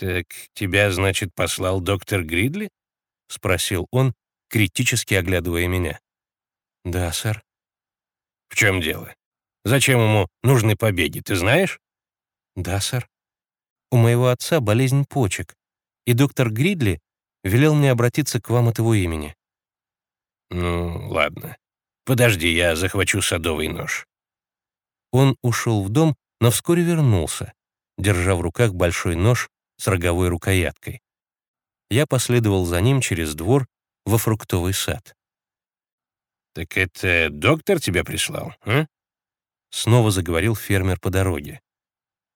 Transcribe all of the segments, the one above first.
«Так тебя, значит, послал доктор Гридли?» — спросил он, критически оглядывая меня. «Да, сэр». «В чем дело? Зачем ему нужны побеги, ты знаешь?» «Да, сэр. У моего отца болезнь почек, и доктор Гридли велел мне обратиться к вам от его имени». «Ну, ладно. Подожди, я захвачу садовый нож». Он ушел в дом, но вскоре вернулся, держа в руках большой нож с роговой рукояткой. Я последовал за ним через двор во фруктовый сад. «Так это доктор тебя прислал, а?» Снова заговорил фермер по дороге.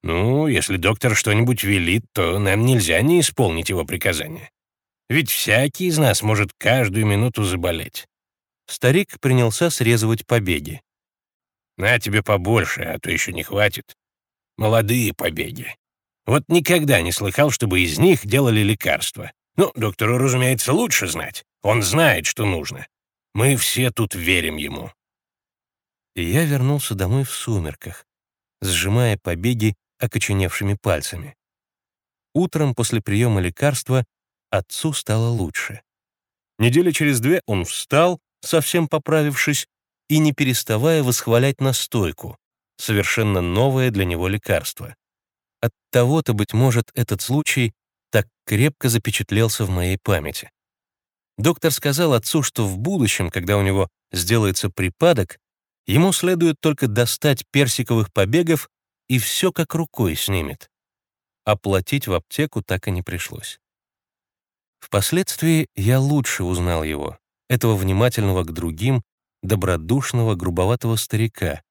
«Ну, если доктор что-нибудь велит, то нам нельзя не исполнить его приказания. Ведь всякий из нас может каждую минуту заболеть». Старик принялся срезывать побеги. «На тебе побольше, а то еще не хватит. Молодые побеги. Вот никогда не слыхал, чтобы из них делали лекарства. Ну, доктору, разумеется, лучше знать. Он знает, что нужно. Мы все тут верим ему». И я вернулся домой в сумерках, сжимая побеги окоченевшими пальцами. Утром после приема лекарства отцу стало лучше. Недели через две он встал, совсем поправившись, и не переставая восхвалять настойку, совершенно новое для него лекарство. От того-то, быть может, этот случай так крепко запечатлелся в моей памяти. Доктор сказал отцу, что в будущем, когда у него сделается припадок, ему следует только достать персиковых побегов и все как рукой снимет. Оплатить в аптеку так и не пришлось. Впоследствии я лучше узнал его, этого внимательного к другим, добродушного, грубоватого старика,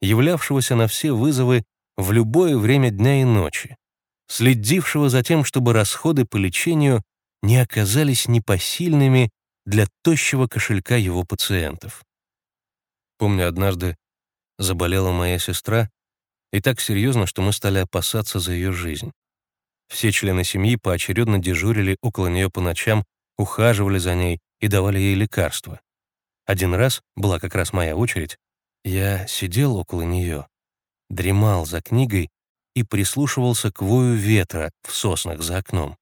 являвшегося на все вызовы в любое время дня и ночи, следившего за тем, чтобы расходы по лечению не оказались непосильными для тощего кошелька его пациентов. Помню, однажды заболела моя сестра, и так серьезно, что мы стали опасаться за ее жизнь. Все члены семьи поочередно дежурили около нее по ночам, ухаживали за ней и давали ей лекарства. Один раз, была как раз моя очередь, я сидел около нее, дремал за книгой и прислушивался к вою ветра в соснах за окном.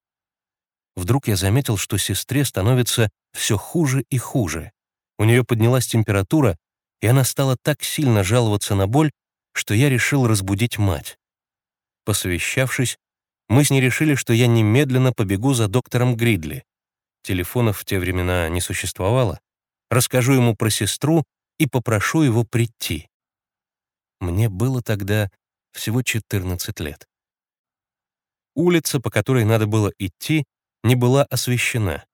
Вдруг я заметил, что сестре становится все хуже и хуже. У нее поднялась температура, и она стала так сильно жаловаться на боль, что я решил разбудить мать. Посовещавшись, мы с ней решили, что я немедленно побегу за доктором Гридли. Телефонов в те времена не существовало. Расскажу ему про сестру и попрошу его прийти. Мне было тогда всего 14 лет. Улица, по которой надо было идти, не была освещена,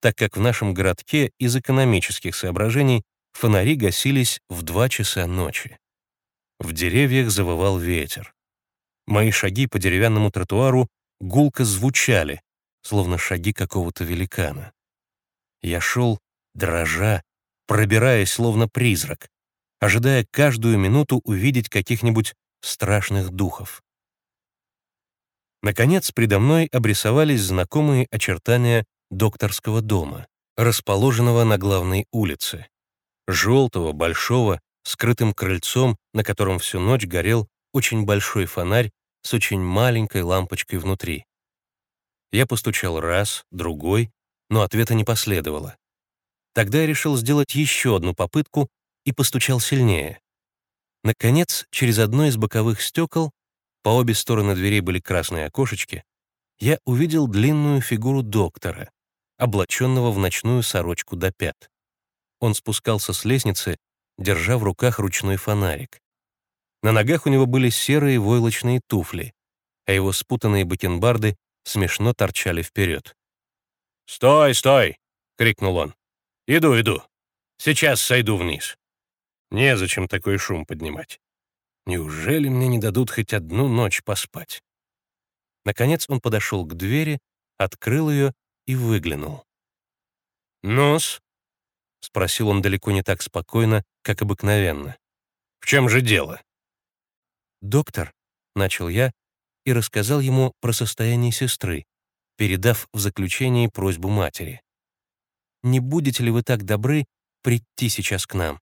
так как в нашем городке из экономических соображений фонари гасились в 2 часа ночи. В деревьях завывал ветер. Мои шаги по деревянному тротуару гулко звучали, словно шаги какого-то великана. Я шел, дрожа, пробираясь словно призрак, ожидая каждую минуту увидеть каких-нибудь страшных духов. Наконец, предо мной обрисовались знакомые очертания докторского дома, расположенного на главной улице. Желтого, большого, скрытым крыльцом, на котором всю ночь горел очень большой фонарь с очень маленькой лампочкой внутри. Я постучал раз, другой, но ответа не последовало. Тогда я решил сделать еще одну попытку и постучал сильнее. Наконец, через одно из боковых стекол, по обе стороны дверей были красные окошечки, я увидел длинную фигуру доктора, облаченного в ночную сорочку до пят. Он спускался с лестницы, держа в руках ручной фонарик. На ногах у него были серые войлочные туфли, а его спутанные бакенбарды смешно торчали вперед. «Стой, стой!» — крикнул он. «Иду, иду. Сейчас сойду вниз. Незачем такой шум поднимать. Неужели мне не дадут хоть одну ночь поспать?» Наконец он подошел к двери, открыл ее и выглянул. «Ну-с?» — спросил он далеко не так спокойно, как обыкновенно. «В чем же дело?» «Доктор», — начал я и рассказал ему про состояние сестры, передав в заключении просьбу матери не будете ли вы так добры прийти сейчас к нам?